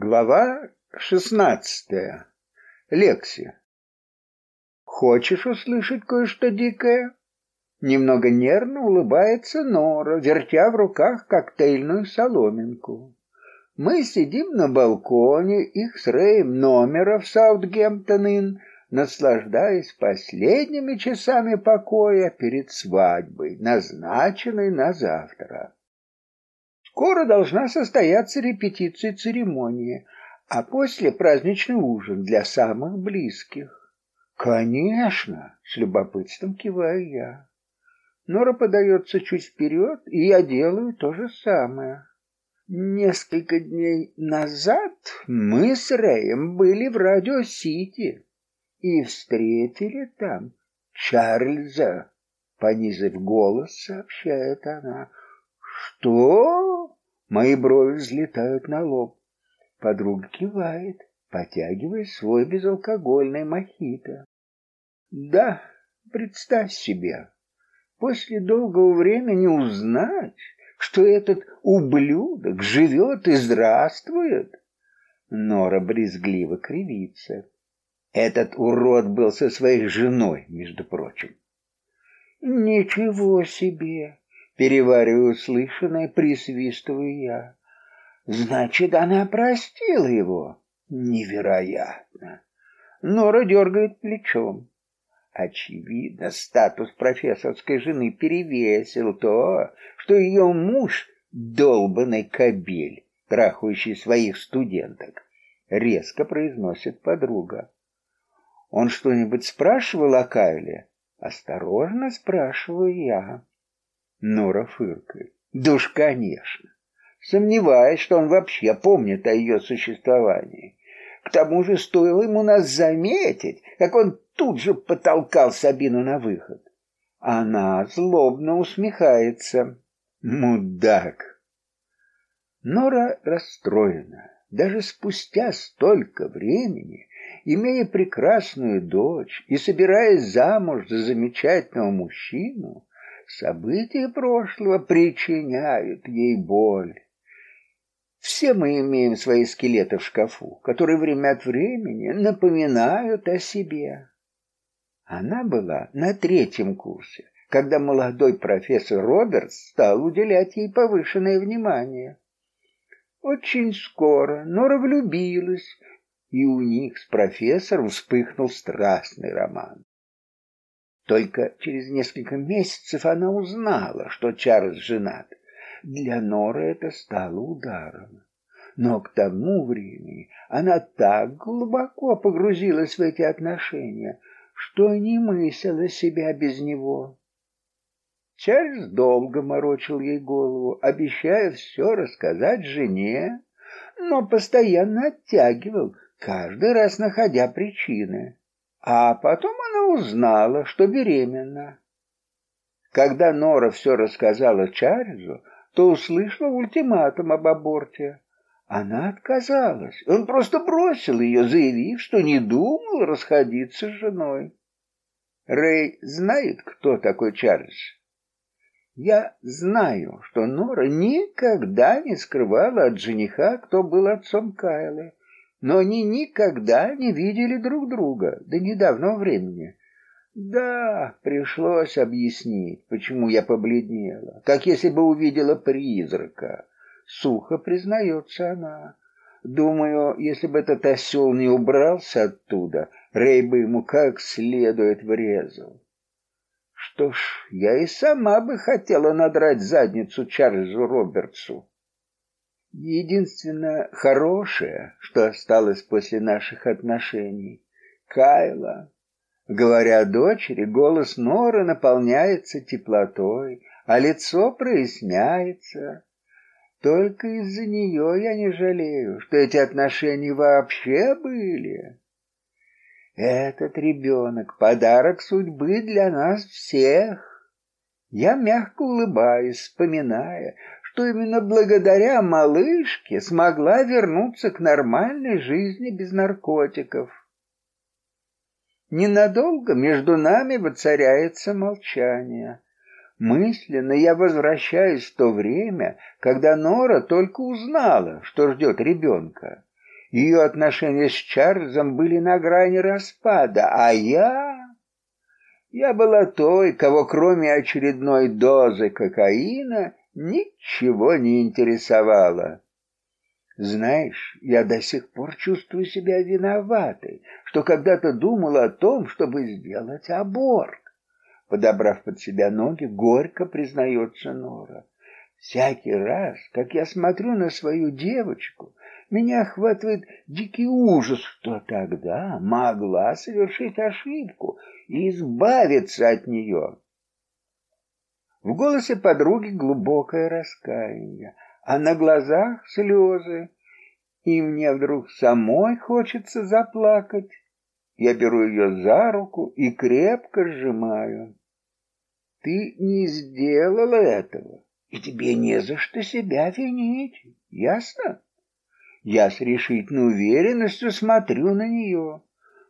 Глава шестнадцатая. Лекси. Хочешь услышать кое-что дикое? Немного нервно улыбается Нора, вертя в руках коктейльную соломинку. Мы сидим на балконе их с Рэем номера в Саутгемптон-Инн, наслаждаясь последними часами покоя перед свадьбой, назначенной на завтра. Скоро должна состояться репетиция церемонии, а после праздничный ужин для самых близких. Конечно, с любопытством киваю я. Нора подается чуть вперед, и я делаю то же самое. Несколько дней назад мы с Рэем были в Радио-Сити и встретили там Чарльза, понизив голос, сообщает она. Что? Мои брови взлетают на лоб. Подруга кивает, потягивая свой безалкогольный мохито. Да, представь себе, после долгого времени узнать, что этот ублюдок живет и здравствует. Нора брезгливо кривится. Этот урод был со своей женой, между прочим. Ничего себе! Перевариваю услышанное, присвистываю я. Значит, она простила его? Невероятно. Нора дергает плечом. Очевидно, статус профессорской жены перевесил то, что ее муж — долбанный кобель, трахающий своих студенток, резко произносит подруга. Он что-нибудь спрашивал о Кайле? Осторожно спрашиваю я. Нора фыркает. Да уж, конечно. Сомневаюсь, что он вообще помнит о ее существовании. К тому же стоило ему нас заметить, как он тут же потолкал Сабину на выход. Она злобно усмехается. Мудак. Нора расстроена. Даже спустя столько времени, имея прекрасную дочь и собираясь замуж за замечательного мужчину, События прошлого причиняют ей боль. Все мы имеем свои скелеты в шкафу, которые время от времени напоминают о себе. Она была на третьем курсе, когда молодой профессор Робертс стал уделять ей повышенное внимание. Очень скоро Нора влюбилась, и у них с профессором вспыхнул страстный роман. Только через несколько месяцев она узнала, что Чарльз женат. Для Норы это стало ударом. Но к тому времени она так глубоко погрузилась в эти отношения, что не мыслила себя без него. Чарльз долго морочил ей голову, обещая все рассказать жене, но постоянно оттягивал, каждый раз находя причины. А потом она узнала, что беременна. Когда Нора все рассказала Чарльзу, то услышала ультиматум об аборте. Она отказалась. Он просто бросил ее, заявив, что не думал расходиться с женой. Рэй знает, кто такой Чарльз. Я знаю, что Нора никогда не скрывала от жениха, кто был отцом Кайлы но они никогда не видели друг друга до недавнего времени. Да, пришлось объяснить, почему я побледнела, как если бы увидела призрака. Сухо признается она. Думаю, если бы этот осел не убрался оттуда, Рэй бы ему как следует врезал. Что ж, я и сама бы хотела надрать задницу Чарльзу Робертсу. Единственное хорошее, что осталось после наших отношений, Кайла. Говоря дочери, голос Норы наполняется теплотой, а лицо проясняется. Только из-за нее я не жалею, что эти отношения вообще были. Этот ребенок — подарок судьбы для нас всех. Я мягко улыбаюсь, вспоминая, что именно благодаря малышке смогла вернуться к нормальной жизни без наркотиков. Ненадолго между нами воцаряется молчание. Мысленно я возвращаюсь в то время, когда Нора только узнала, что ждет ребенка. Ее отношения с Чарльзом были на грани распада, а я... Я была той, кого кроме очередной дозы кокаина ничего не интересовало. Знаешь, я до сих пор чувствую себя виноватой, что когда-то думала о том, чтобы сделать аборт. Подобрав под себя ноги, горько признается Нора. Всякий раз, как я смотрю на свою девочку, меня охватывает дикий ужас, что тогда могла совершить ошибку и избавиться от нее. В голосе подруги глубокое раскаяние, а на глазах слезы, и мне вдруг самой хочется заплакать. Я беру ее за руку и крепко сжимаю. Ты не сделала этого, и тебе не за что себя винить, ясно? Я с решительной уверенностью смотрю на нее.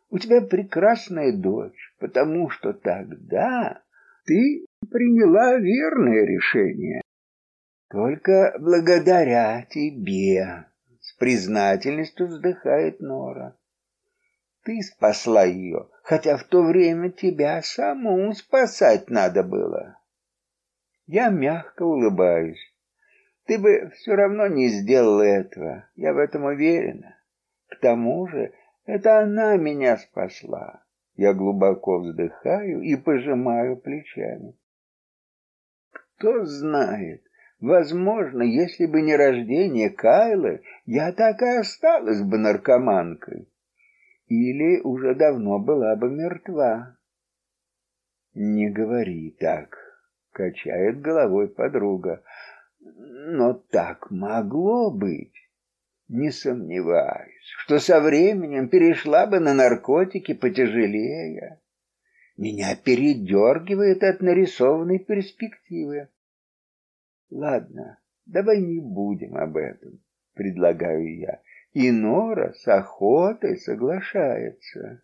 У тебя прекрасная дочь, потому что тогда ты приняла верное решение. Только благодаря тебе, с признательностью вздыхает Нора. Ты спасла ее, хотя в то время тебя саму спасать надо было. Я мягко улыбаюсь. Ты бы все равно не сделала этого, я в этом уверена. К тому же, это она меня спасла. Я глубоко вздыхаю и пожимаю плечами. Кто знает, возможно, если бы не рождение Кайлы, я так и осталась бы наркоманкой. Или уже давно была бы мертва. Не говори так, качает головой подруга. Но так могло быть. Не сомневаюсь, что со временем перешла бы на наркотики потяжелее. Меня передергивает от нарисованной перспективы. Ладно, давай не будем об этом, предлагаю я. И Нора с охотой соглашается.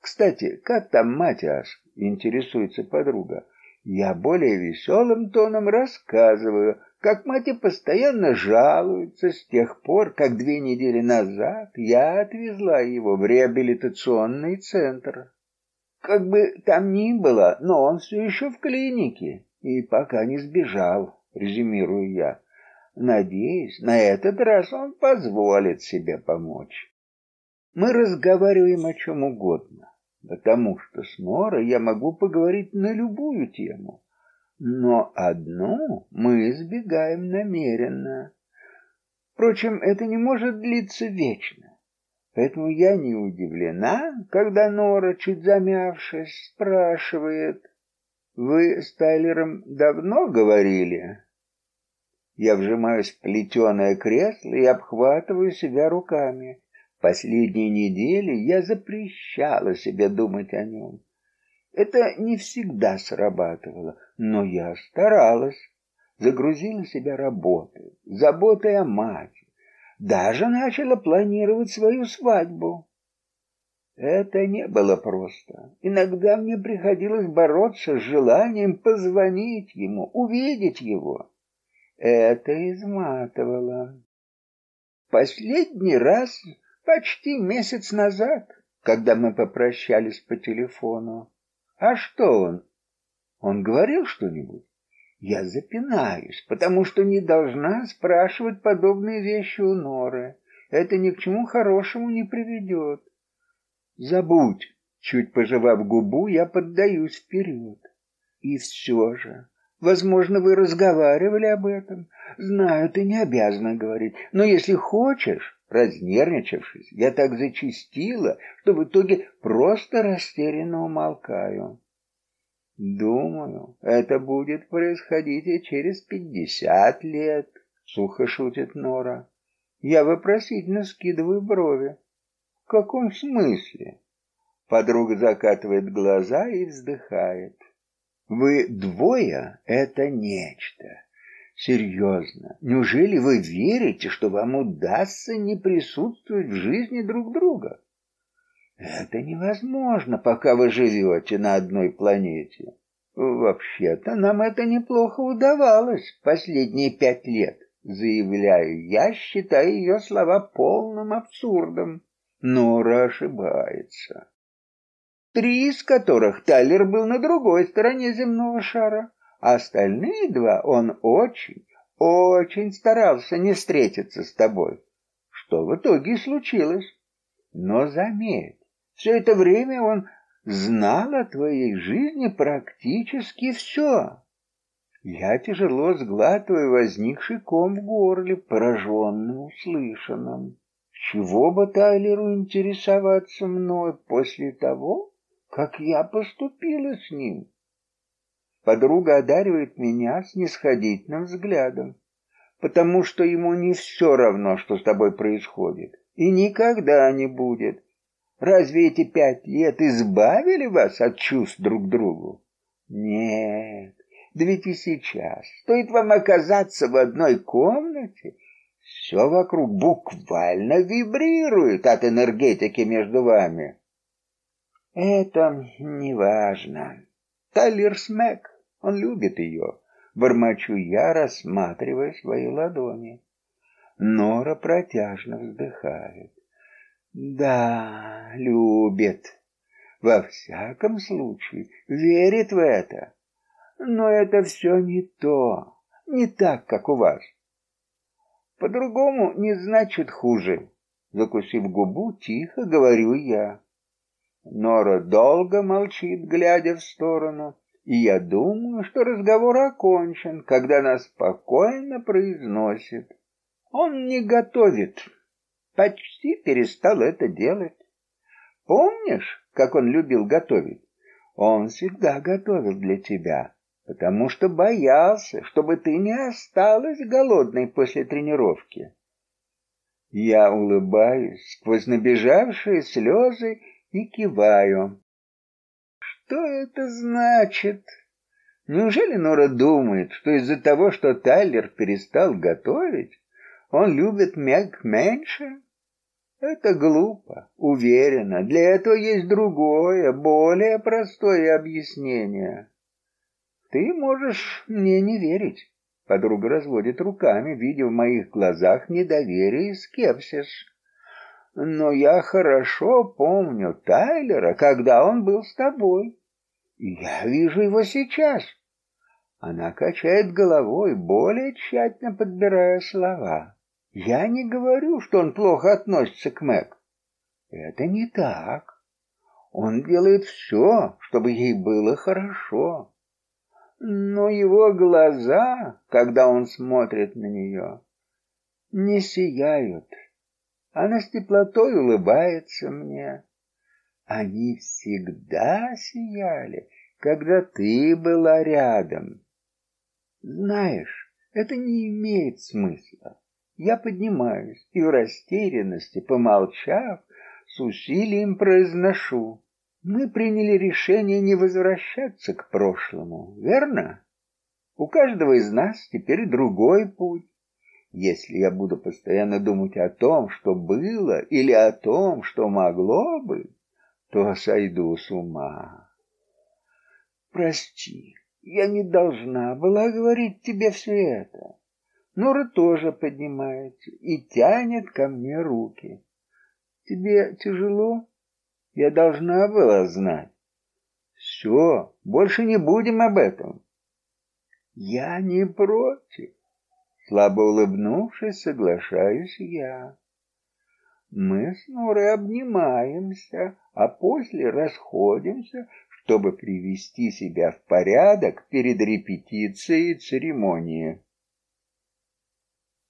Кстати, как там Матиас? Интересуется подруга. Я более веселым тоном рассказываю, как мать постоянно жалуется с тех пор, как две недели назад я отвезла его в реабилитационный центр. Как бы там ни было, но он все еще в клинике и пока не сбежал, резюмирую я. Надеюсь, на этот раз он позволит себе помочь. Мы разговариваем о чем угодно, потому что с Норой я могу поговорить на любую тему. Но одну мы избегаем намеренно. Впрочем, это не может длиться вечно. Поэтому я не удивлена, когда Нора, чуть замявшись, спрашивает, «Вы с Тайлером давно говорили?» Я вжимаюсь в плетеное кресло и обхватываю себя руками. Последние недели я запрещала себе думать о нем. Это не всегда срабатывало, но я старалась. Загрузила себя работой, заботой о матери. Даже начала планировать свою свадьбу. Это не было просто. Иногда мне приходилось бороться с желанием позвонить ему, увидеть его. Это изматывало. Последний раз почти месяц назад, когда мы попрощались по телефону. А что он? Он говорил что-нибудь? Я запинаюсь, потому что не должна спрашивать подобные вещи у Норы. Это ни к чему хорошему не приведет. Забудь. Чуть пожевав губу, я поддаюсь вперед. И все же, возможно, вы разговаривали об этом. Знаю, ты не обязана говорить, но если хочешь, Разнервничавшись, я так зачастила, что в итоге просто растерянно умолкаю. Думаю, это будет происходить и через пятьдесят лет, сухо шутит Нора. Я вопросительно скидываю брови. В каком смысле? Подруга закатывает глаза и вздыхает. Вы двое — это нечто. Серьезно, неужели вы верите, что вам удастся не присутствовать в жизни друг друга? Это невозможно, пока вы живете на одной планете. Вообще-то нам это неплохо удавалось последние пять лет. Заявляю, я считаю ее слова полным абсурдом. Нора ошибается. Три из которых Тайлер был на другой стороне земного шара, а остальные два он очень, очень старался не встретиться с тобой, что в итоге случилось. Но заметь, все это время он знал о твоей жизни практически все. Я тяжело сглатываю возникший ком в горле, пораженный услышанным. Чего бы Тайлеру интересоваться мной после того, как я поступила с ним? Подруга одаривает меня снисходительным взглядом, потому что ему не все равно, что с тобой происходит, и никогда не будет. Разве эти пять лет избавили вас от чувств друг к другу? Нет, да ведь и сейчас, стоит вам оказаться в одной комнате, все вокруг буквально вибрирует от энергетики между вами. Это не важно. Тайлер Смэк, он любит ее. Бормочу я, рассматривая свои ладони. Нора протяжно вздыхает. Да, любит. Во всяком случае, верит в это. Но это все не то, не так, как у вас. По-другому не значит хуже. Закусив губу, тихо говорю я. Нора долго молчит, глядя в сторону, и я думаю, что разговор окончен, когда она спокойно произносит. Он не готовит, почти перестал это делать. Помнишь, как он любил готовить? Он всегда готовил для тебя потому что боялся, чтобы ты не осталась голодной после тренировки. Я улыбаюсь сквозь набежавшие слезы и киваю. Что это значит? Неужели Нора думает, что из-за того, что Тайлер перестал готовить, он любит Мэг меньше? Это глупо, уверена. Для этого есть другое, более простое объяснение. Ты можешь мне не верить. Подруга разводит руками, видя в моих глазах недоверие и скепсис. Но я хорошо помню Тайлера, когда он был с тобой. Я вижу его сейчас. Она качает головой, более тщательно подбирая слова. Я не говорю, что он плохо относится к Мэг. Это не так. Он делает все, чтобы ей было хорошо но его глаза, когда он смотрит на нее, не сияют. Она с теплотой улыбается мне. Они всегда сияли, когда ты была рядом. Знаешь, это не имеет смысла. Я поднимаюсь и в растерянности, помолчав, с усилием произношу. Мы приняли решение не возвращаться к прошлому, верно? У каждого из нас теперь другой путь. Если я буду постоянно думать о том, что было, или о том, что могло быть, то сойду с ума. Прости, я не должна была говорить тебе все это. Нора тоже поднимается и тянет ко мне руки. Тебе тяжело? Я должна была знать. Все, больше не будем об этом. Я не против. Слабо улыбнувшись, соглашаюсь я. Мы с Норой обнимаемся, а после расходимся, чтобы привести себя в порядок перед репетицией церемонии.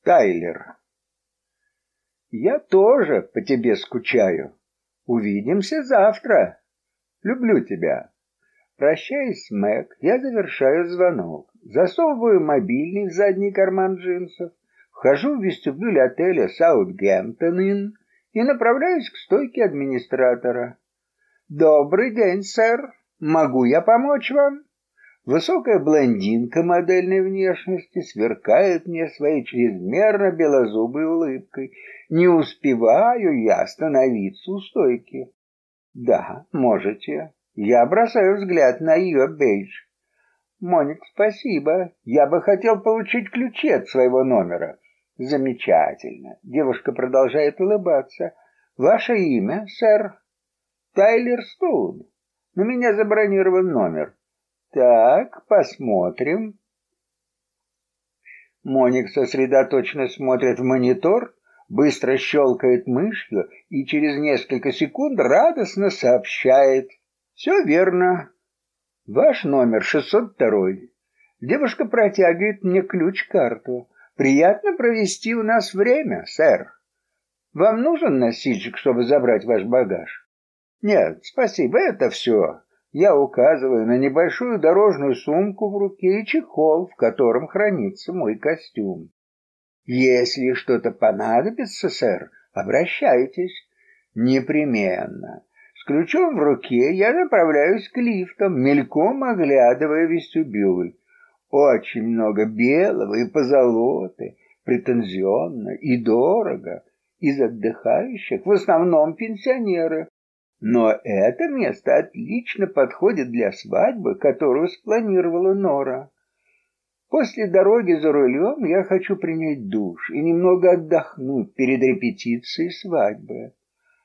Тайлер. Я тоже по тебе скучаю. Увидимся завтра. Люблю тебя. Прощаясь Мэг, я завершаю звонок. Засовываю мобильный в задний карман джинсов, вхожу в вестибюль отеля Саутгемптон Инн и направляюсь к стойке администратора. «Добрый день, сэр. Могу я помочь вам?» Высокая блондинка модельной внешности сверкает мне своей чрезмерно белозубой улыбкой. Не успеваю я остановиться у стойки. Да, можете. Я бросаю взгляд на ее бейдж. Моник, спасибо. Я бы хотел получить ключи от своего номера. Замечательно. Девушка продолжает улыбаться. Ваше имя, сэр? Тайлер Стоун. На меня забронирован номер. Так, посмотрим. Моник сосредоточенно смотрит в монитор, быстро щелкает мышью и через несколько секунд радостно сообщает. Все верно. Ваш номер 602. Девушка протягивает мне ключ-карту. Приятно провести у нас время, сэр. Вам нужен носильщик, чтобы забрать ваш багаж? Нет, спасибо, это все. Я указываю на небольшую дорожную сумку в руке и чехол, в котором хранится мой костюм. Если что-то понадобится, сэр, обращайтесь. Непременно. С ключом в руке я направляюсь к лифтам, мельком оглядывая вестибюль. Очень много белого и позолоты, претензионно и дорого. Из отдыхающих в основном пенсионеры. Но это место отлично подходит для свадьбы, которую спланировала Нора. После дороги за рулем я хочу принять душ и немного отдохнуть перед репетицией свадьбы.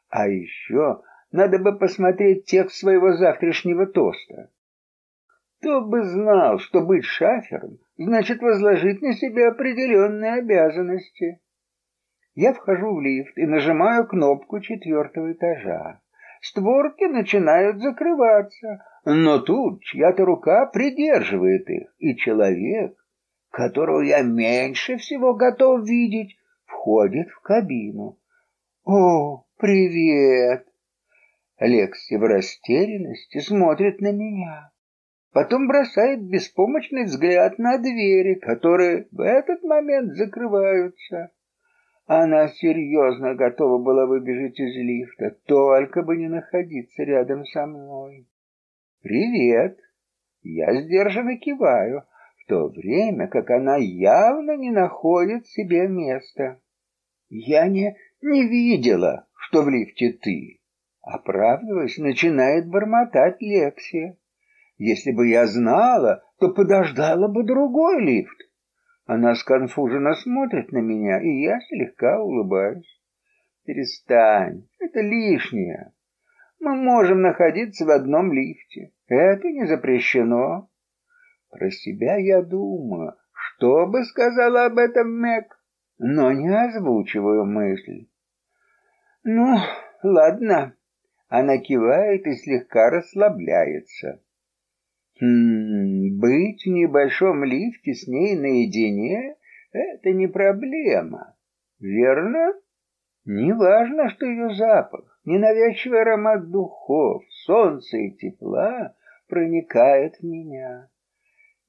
А еще надо бы посмотреть текст своего завтрашнего тоста. Кто бы знал, что быть шафером значит возложить на себя определенные обязанности. Я вхожу в лифт и нажимаю кнопку четвертого этажа. Створки начинают закрываться, но тут чья-то рука придерживает их, и человек, которого я меньше всего готов видеть, входит в кабину. «О, привет!» Лекси в растерянности смотрит на меня. Потом бросает беспомощный взгляд на двери, которые в этот момент закрываются. Она серьезно готова была выбежать из лифта, только бы не находиться рядом со мной. «Привет!» Я сдержанно киваю, в то время как она явно не находит себе места. «Я не, не видела, что в лифте ты!» Оправдываясь, начинает бормотать Лексия. Если бы я знала, то подождала бы другой лифт. Она сконфуженно смотрит на меня, и я слегка улыбаюсь. Перестань, это лишнее. Мы можем находиться в одном лифте. Это не запрещено. Про себя я думаю, что бы сказала об этом Мэг, но не озвучиваю мысль. Ну, ладно. Она кивает и слегка расслабляется. Хм, быть в небольшом лифте с ней наедине — это не проблема, верно? Неважно, что ее запах, ненавязчивый аромат духов, солнца и тепла проникает в меня.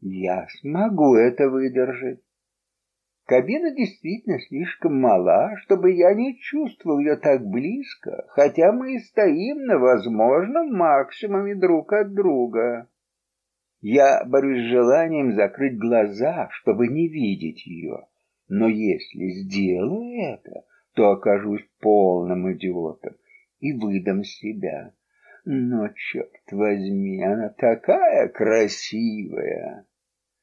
Я смогу это выдержать. Кабина действительно слишком мала, чтобы я не чувствовал ее так близко, хотя мы и стоим на возможном максимуме друг от друга. Я борюсь с желанием закрыть глаза, чтобы не видеть ее, но если сделаю это, то окажусь полным идиотом и выдам себя. Но, черт возьми, она такая красивая!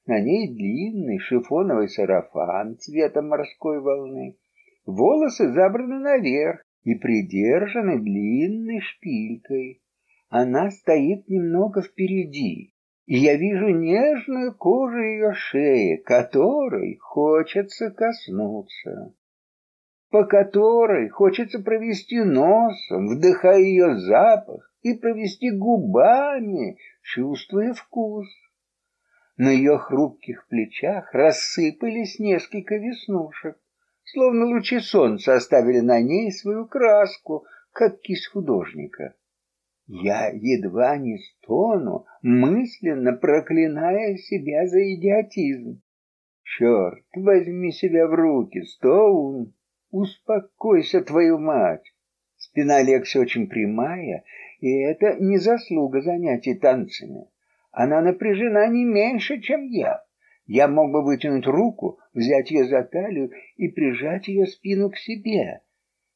На ней длинный шифоновый сарафан цвета морской волны. Волосы забраны наверх и придержаны длинной шпилькой. Она стоит немного впереди, и я вижу нежную кожу ее шеи, которой хочется коснуться, по которой хочется провести носом, вдыхая ее запах, и провести губами, чувствуя вкус. На ее хрупких плечах рассыпались несколько веснушек, словно лучи солнца оставили на ней свою краску, как кисть художника. Я едва не стону, мысленно проклиная себя за идиотизм. Черт, возьми себя в руки, Стоун, успокойся, твою мать. Спина Лекси очень прямая, и это не заслуга занятий танцами. Она напряжена не меньше, чем я. Я мог бы вытянуть руку, взять ее за талию и прижать ее спину к себе.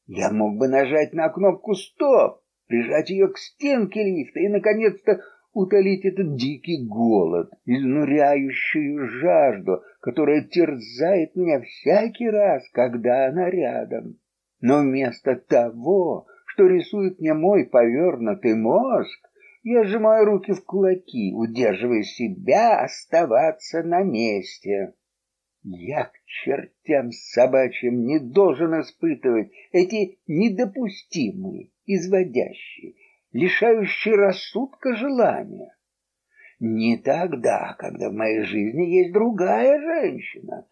Я мог бы нажать на кнопку «Стоп», прижать ее к стенке лифта и, наконец-то, утолить этот дикий голод, изнуряющую жажду, которая терзает меня всякий раз, когда она рядом. Но вместо того, что рисует мне мой повернутый мозг, я сжимаю руки в кулаки, удерживая себя оставаться на месте. Я к чертям собачьим не должен испытывать эти недопустимые, изводящие, лишающие рассудка желания. Не тогда, когда в моей жизни есть другая женщина,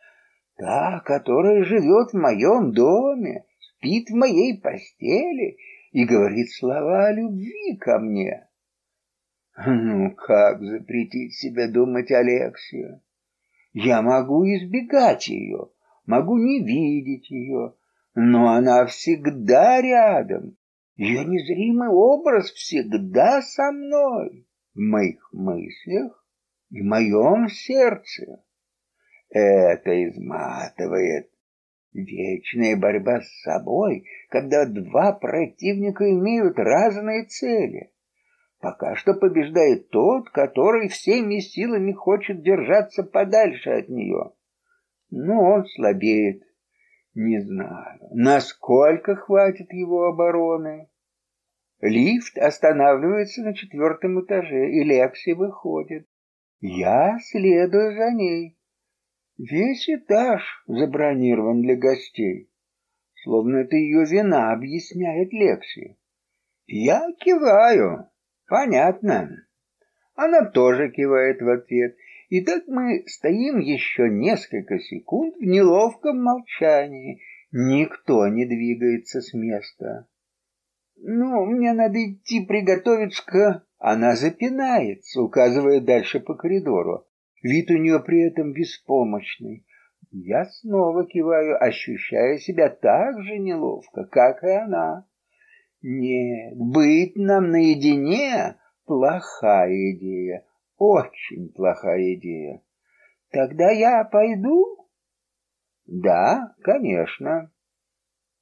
та, которая живет в моем доме, спит в моей постели и говорит слова о любви ко мне. Ну, как запретить себе думать Алексию? Я могу избегать ее, могу не видеть ее, но она всегда рядом. Ее незримый образ всегда со мной, в моих мыслях и в моем сердце. Это изматывает. Вечная борьба с собой, когда два противника имеют разные цели. Пока что побеждает тот, который всеми силами хочет держаться подальше от нее. Но он слабеет. Не знаю, насколько хватит его обороны. Лифт останавливается на четвертом этаже, и Лекси выходит. Я следую за ней. Весь этаж забронирован для гостей. Словно это ее вина, объясняет Лекси. Я киваю. Понятно. Она тоже кивает в ответ. И так мы стоим еще несколько секунд в неловком молчании. Никто не двигается с места. Ну, мне надо идти приготовиться к... Она запинается, указывая дальше по коридору. Вид у нее при этом беспомощный. Я снова киваю, ощущая себя так же неловко, как и она. Нет, быть нам наедине — плохая идея, очень плохая идея. Тогда я пойду? Да, конечно.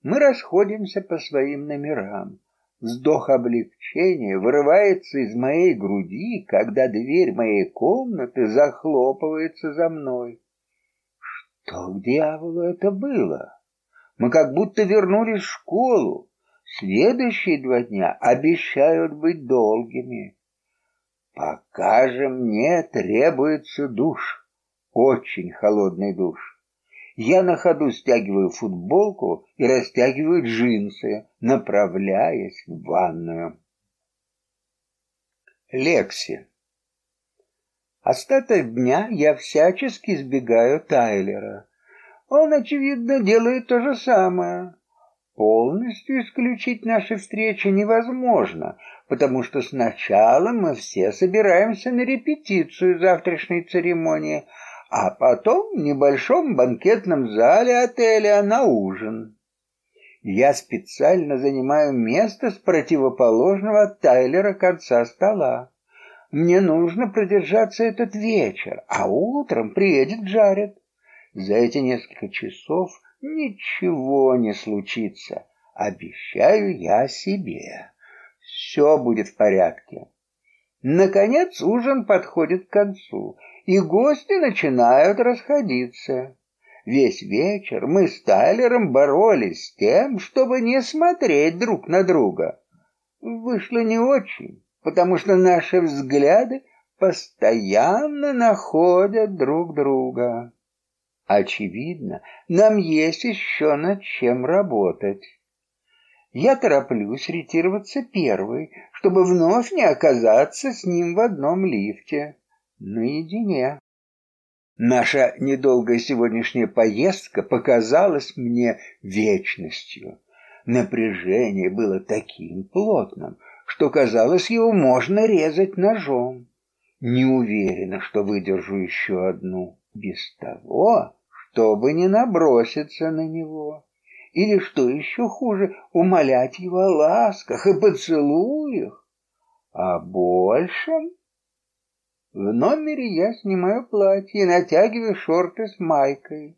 Мы расходимся по своим номерам. Вздох облегчения вырывается из моей груди, когда дверь моей комнаты захлопывается за мной. Что к дьяволу это было? Мы как будто вернулись в школу. Следующие два дня обещают быть долгими. Пока же мне требуется душ, очень холодный душ. Я на ходу стягиваю футболку и растягиваю джинсы, направляясь в ванную. Лекси. Остаток дня я всячески избегаю Тайлера. Он, очевидно, делает то же самое. Полностью исключить наши встречи невозможно, потому что сначала мы все собираемся на репетицию завтрашней церемонии, а потом в небольшом банкетном зале отеля на ужин. Я специально занимаю место с противоположного от Тайлера конца стола. Мне нужно продержаться этот вечер, а утром приедет Джаред. За эти несколько часов Ничего не случится, обещаю я себе. Все будет в порядке. Наконец ужин подходит к концу, и гости начинают расходиться. Весь вечер мы с Тайлером боролись с тем, чтобы не смотреть друг на друга. Вышло не очень, потому что наши взгляды постоянно находят друг друга. Очевидно, нам есть еще над чем работать. Я тороплюсь ретироваться первой, чтобы вновь не оказаться с ним в одном лифте, наедине. Наша недолгая сегодняшняя поездка показалась мне вечностью. Напряжение было таким плотным, что казалось, его можно резать ножом. Не уверена, что выдержу еще одну. Без того, чтобы не наброситься на него. Или, что еще хуже, умолять его о ласках и поцелуях. А большем... В номере я снимаю платье и натягиваю шорты с майкой.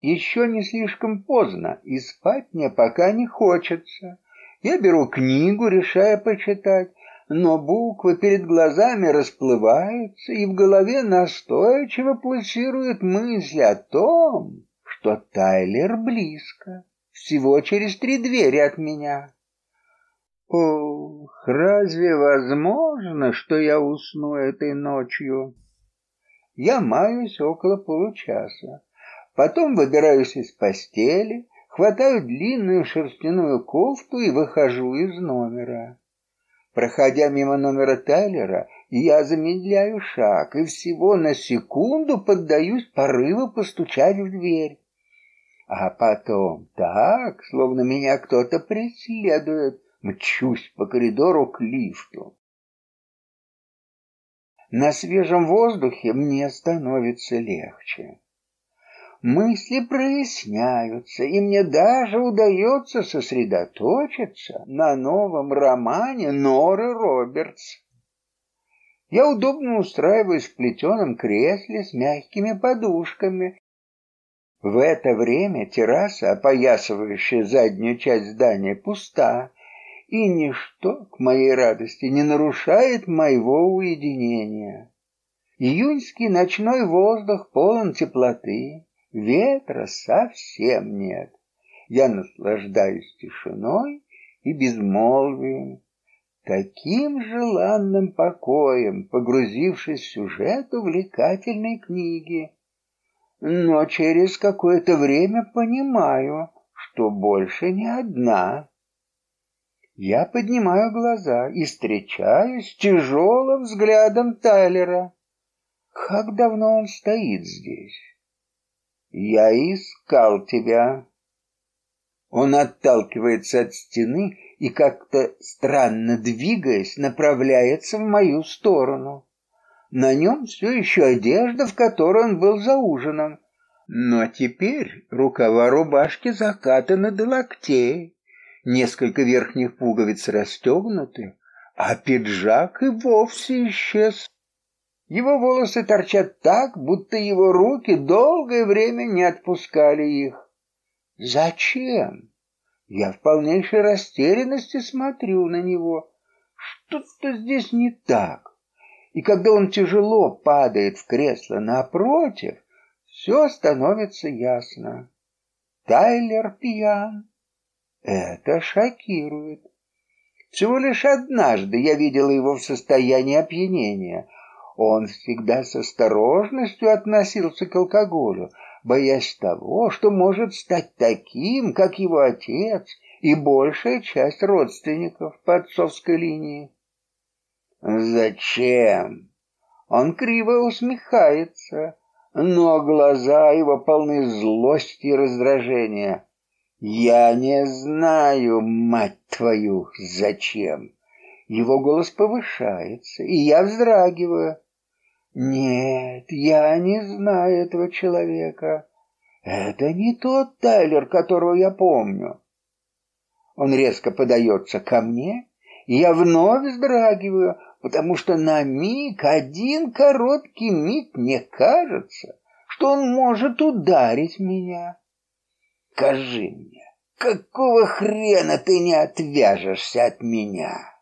Еще не слишком поздно, и спать мне пока не хочется. Я беру книгу, решая почитать, но буквы перед глазами расплываются, и в голове настойчиво пульсирует мысль о том, что Тайлер близко, всего через три двери от меня. Ох, разве возможно, что я усну этой ночью? Я маюсь около получаса. Потом выбираюсь из постели, хватаю длинную шерстяную кофту и выхожу из номера. Проходя мимо номера Тайлера, я замедляю шаг и всего на секунду поддаюсь порыву постучать в дверь. А потом так, словно меня кто-то преследует, мчусь по коридору к лифту. На свежем воздухе мне становится легче. Мысли проясняются, и мне даже удается сосредоточиться на новом романе Норы Робертс. Я удобно устраиваюсь в плетеном кресле с мягкими подушками. В это время терраса, опоясывающая заднюю часть здания, пуста, и ничто, к моей радости, не нарушает моего уединения. Июньский ночной воздух полон теплоты, ветра совсем нет. Я наслаждаюсь тишиной и безмолвием, таким желанным покоем, погрузившись в сюжет увлекательной книги. Но через какое-то время понимаю, что больше не одна. Я поднимаю глаза и встречаюсь с тяжелым взглядом Тайлера. Как давно он стоит здесь? Я искал тебя. Он отталкивается от стены и как-то странно двигаясь, направляется в мою сторону. На нем все еще одежда, в которой он был за ужином. Но теперь рукава рубашки закатаны до локтей несколько верхних пуговиц расстегнуты, а пиджак и вовсе исчез. Его волосы торчат так, будто его руки долгое время не отпускали их. Зачем? Я в полнейшей растерянности смотрю на него. Что-то здесь не так. И когда он тяжело падает в кресло напротив, все становится ясно. Тайлер пьян. Это шокирует. Всего лишь однажды я видела его в состоянии опьянения. Он всегда с осторожностью относился к алкоголю, боясь того, что может стать таким, как его отец и большая часть родственников по отцовской линии. Зачем? Он криво усмехается, но глаза его полны злости и раздражения. Я не знаю, мать твою, зачем. Его голос повышается, и я вздрагиваю. Нет, я не знаю этого человека. Это не тот Тайлер, которого я помню. Он резко подается ко мне, и я вновь вздрагиваю, потому что на миг, один короткий миг, мне кажется, что он может ударить меня. Скажи мне, какого хрена ты не отвяжешься от меня?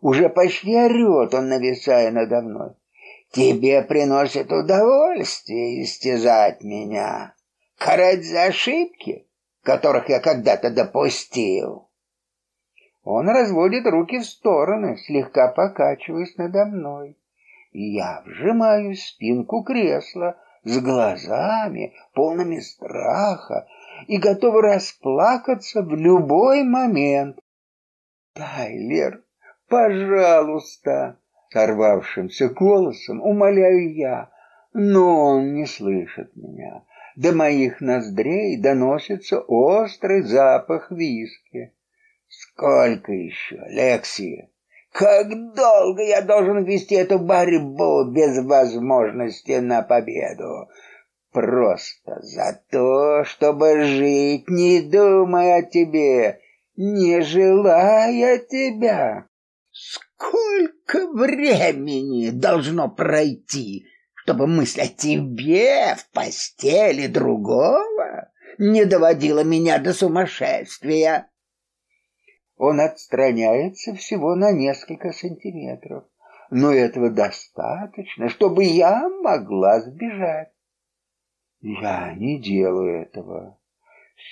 Уже почти орет он, нависая надо мной. Тебе приносит удовольствие истязать меня, карать за ошибки, которых я когда-то допустил. Он разводит руки в стороны, слегка покачиваясь надо мной. Я вжимаюсь в спинку кресла с глазами, полными страха, и готова расплакаться в любой момент. Тайлер, пожалуйста, сорвавшимся голосом умоляю я, но он не слышит меня. До моих ноздрей доносится острый запах виски. Сколько еще, Лекси? Как долго я должен вести эту борьбу без возможности на победу? Просто за то, чтобы жить, не думая о тебе, не желая тебя. Сколько времени должно пройти, чтобы мысль о тебе в постели другого не доводила меня до сумасшествия? Он отстраняется всего на несколько сантиметров, но этого достаточно, чтобы я могла сбежать. Я не делаю этого.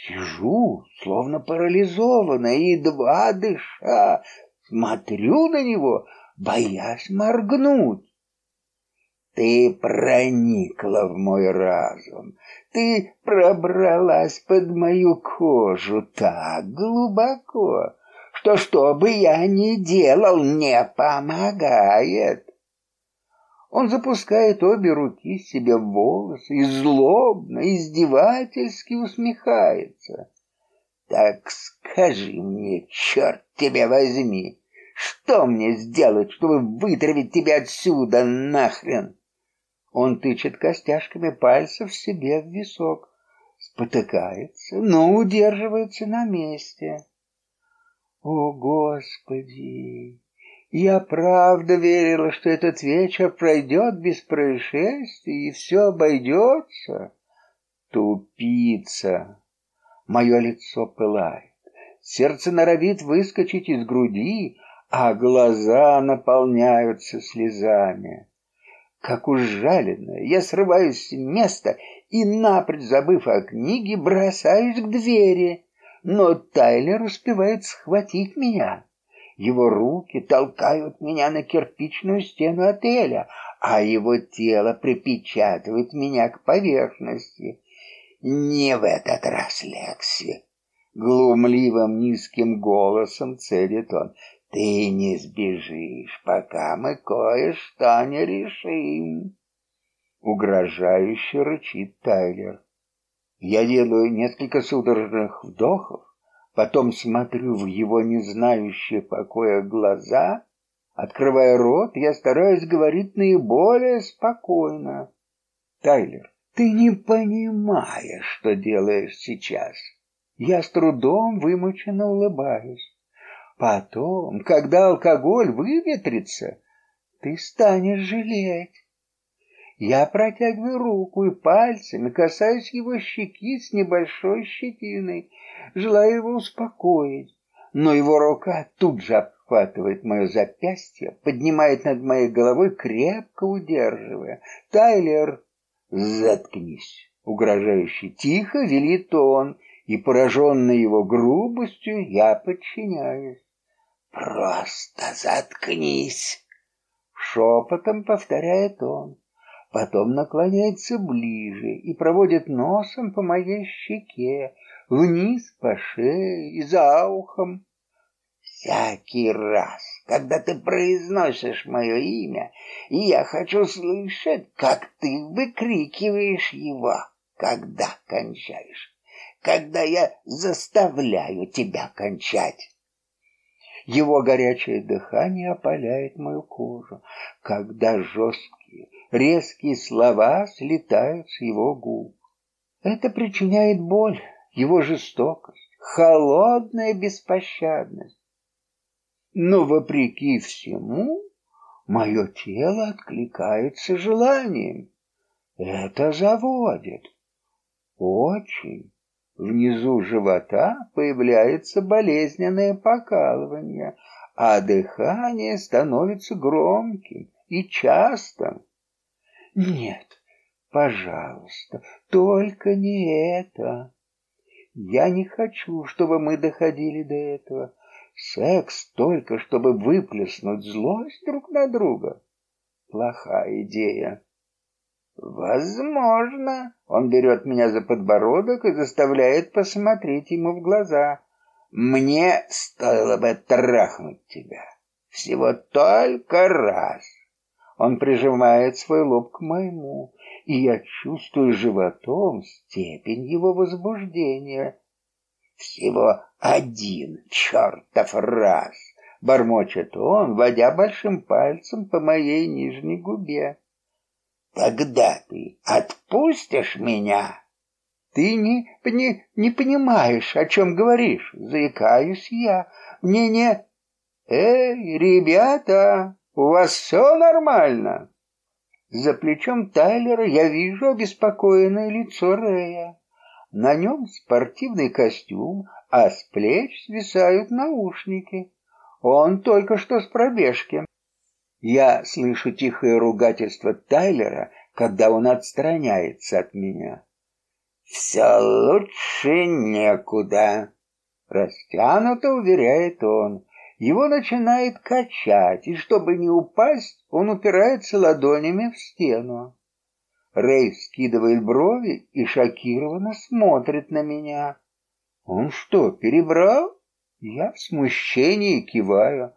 Сижу, словно парализованная, едва дыша, смотрю на него, боясь моргнуть. Ты проникла в мой разум, ты пробралась под мою кожу так глубоко, что что бы я ни делал, не помогает. Он запускает обе руки себе в волосы и злобно, издевательски усмехается. Так скажи мне, черт тебя возьми, что мне сделать, чтобы вытравить тебя отсюда нахрен? Он тычет костяшками пальцев себе в висок, спотыкается, но удерживается на месте. О, Господи! Я правда верила, что этот вечер пройдет без происшествий и все обойдется. Тупица! Мое лицо пылает, сердце норовит выскочить из груди, а глаза наполняются слезами. Как ужаленная, я срываюсь с места и, напрочь забыв о книге, бросаюсь к двери. Но Тайлер успевает схватить меня. Его руки толкают меня на кирпичную стену отеля, а его тело припечатывает меня к поверхности. Не в этот раз, Лекси. Глумливым низким голосом целит он. Ты не сбежишь, пока мы кое-что не решим. Угрожающе рычит Тайлер. Я делаю несколько судорожных вдохов, потом смотрю в его не знающие покоя глаза, открывая рот, я стараюсь говорить наиболее спокойно. Тайлер, ты не понимаешь, что делаешь сейчас. Я с трудом вымученно улыбаюсь. Потом, когда алкоголь выветрится, ты станешь жалеть. Я протягиваю руку и пальцами касаюсь его щеки с небольшой щетиной, желая его успокоить. Но его рука тут же обхватывает мое запястье, поднимает над моей головой, крепко удерживая. «Тайлер, заткнись!» Угрожающе тихо велит он, и, пораженный его грубостью, я подчиняюсь. «Просто заткнись!» Шепотом повторяет он. Потом наклоняется ближе и проводит носом по моей щеке, вниз по шее и за ухом. Всякий раз, когда ты произносишь мое имя, я хочу слышать, как ты выкрикиваешь его, когда кончаешь, когда я заставляю тебя кончать. Его горячее дыхание опаляет мою кожу, когда жесткие, резкие слова слетают с его губ. Это причиняет боль, его жестокость, холодная беспощадность. Но вопреки всему, мое тело откликается желанием. Это заводит. Очень. Внизу живота появляется болезненное покалывание, а дыхание становится громким и частым. Нет, пожалуйста, только не это. Я не хочу, чтобы мы доходили до этого. Секс только, чтобы выплеснуть злость друг на друга. Плохая идея. Возможно. Он берет меня за подбородок и заставляет посмотреть ему в глаза. Мне стоило бы трахнуть тебя. Всего только раз. Он прижимает свой лоб к моему, и я чувствую животом степень его возбуждения. Всего один чертов раз, бормочет он, водя большим пальцем по моей нижней губе. Тогда ты отпустишь меня? Ты не, не, не понимаешь, о чем говоришь, заикаюсь я. Мне не... Эй, ребята, у вас все нормально? За плечом Тайлера я вижу обеспокоенное лицо Рэя. На нем спортивный костюм, а с плеч свисают наушники. Он только что с пробежки. Я слышу тихое ругательство Тайлера, когда он отстраняется от меня. «Все лучше некуда», — растянуто уверяет он. Его начинает качать, и чтобы не упасть, он упирается ладонями в стену. Рэй скидывает брови и шокированно смотрит на меня. Он что, перебрал? Я в смущении киваю.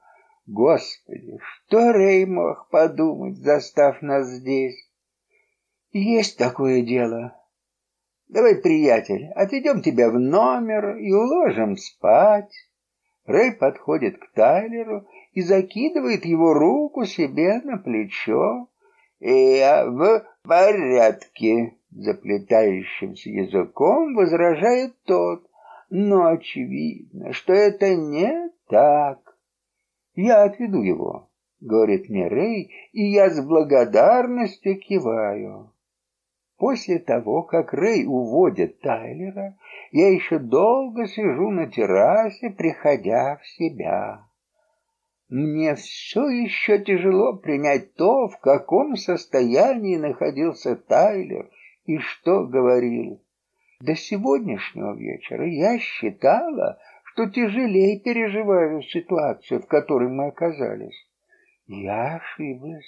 Господи, что Рэй мог подумать, застав нас здесь? Есть такое дело. Давай, приятель, отведем тебя в номер и уложим спать. Рэй подходит к Тайлеру и закидывает его руку себе на плечо. «Я в порядке», — заплетающимся языком возражает тот, но очевидно, что это не так. «Я отведу его», — говорит мне Рэй, и я с благодарностью киваю. После того, как Рэй уводит Тайлера, я еще долго сижу на террасе, приходя в себя. Мне все еще тяжело принять то, в каком состоянии находился Тайлер и что говорил. До сегодняшнего вечера я считала, что тяжелее переживаю ситуацию, в которой мы оказались. Я ошиблась.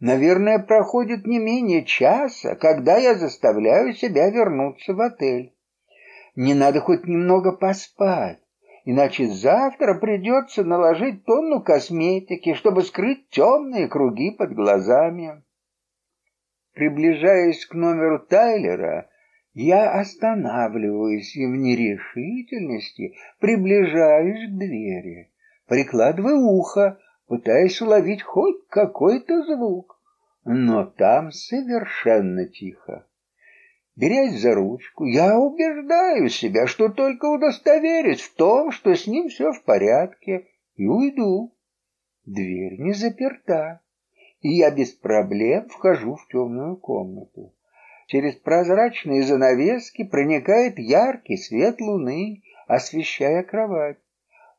Наверное, проходит не менее часа, когда я заставляю себя вернуться в отель. Мне надо хоть немного поспать, иначе завтра придется наложить тонну косметики, чтобы скрыть темные круги под глазами. Приближаясь к номеру Тайлера, я останавливаюсь и в нерешительности приближаюсь к двери, прикладываю ухо пытаясь уловить хоть какой-то звук, но там совершенно тихо. Берясь за ручку, я убеждаю себя, что только удостоверюсь в том, что с ним все в порядке, и уйду. Дверь не заперта, и я без проблем вхожу в темную комнату. Через прозрачные занавески проникает яркий свет луны, освещая кровать.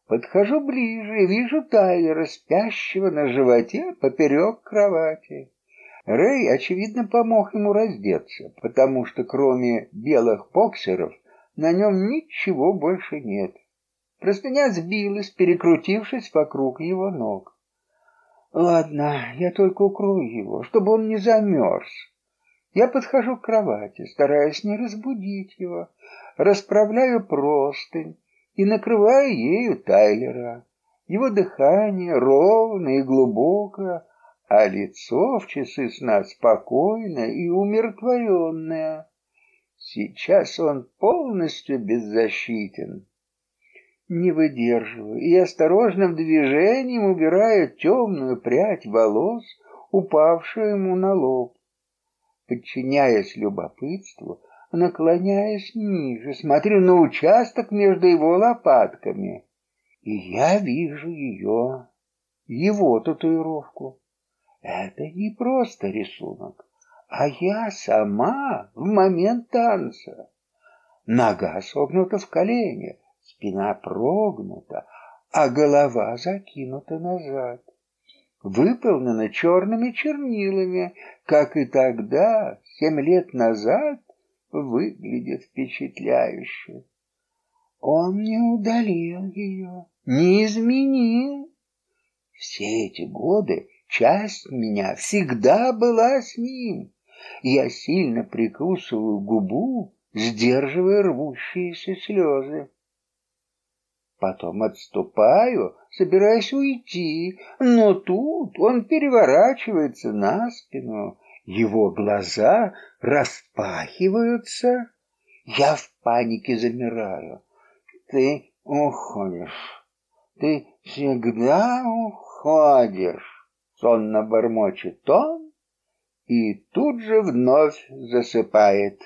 Подхожу ближе и вижу Тайлера, спящего на животе поперек кровати. Рэй, очевидно, помог ему раздеться, потому что кроме белых боксеров на нем ничего больше нет. Простыня сбилась, перекрутившись вокруг его ног. Ладно, я только укрою его, чтобы он не замерз. Я подхожу к кровати, стараясь не разбудить его, расправляю простынь, и накрывая ею Тайлера. Его дыхание ровное и глубокое, а лицо в часы сна спокойное и умиротворенное. Сейчас он полностью беззащитен. Не выдерживаю и осторожным движением убираю темную прядь волос, упавшую ему на лоб. Подчиняясь любопытству, наклоняясь ниже, смотрю на участок между его лопатками. И я вижу ее, его татуировку. Это не просто рисунок, а я сама в момент танца. Нога согнута в колене, спина прогнута, а голова закинута назад. Выполнена черными чернилами, как и тогда, семь лет назад, выглядит впечатляюще. Он не удалил ее, не изменил. Все эти годы часть меня всегда была с ним. Я сильно прикусываю губу, сдерживая рвущиеся слезы. Потом отступаю, собираясь уйти, но тут он переворачивается на спину его глаза распахиваются. Я в панике замираю. Ты уходишь. Ты всегда уходишь. Сонно бормочет он и тут же вновь засыпает.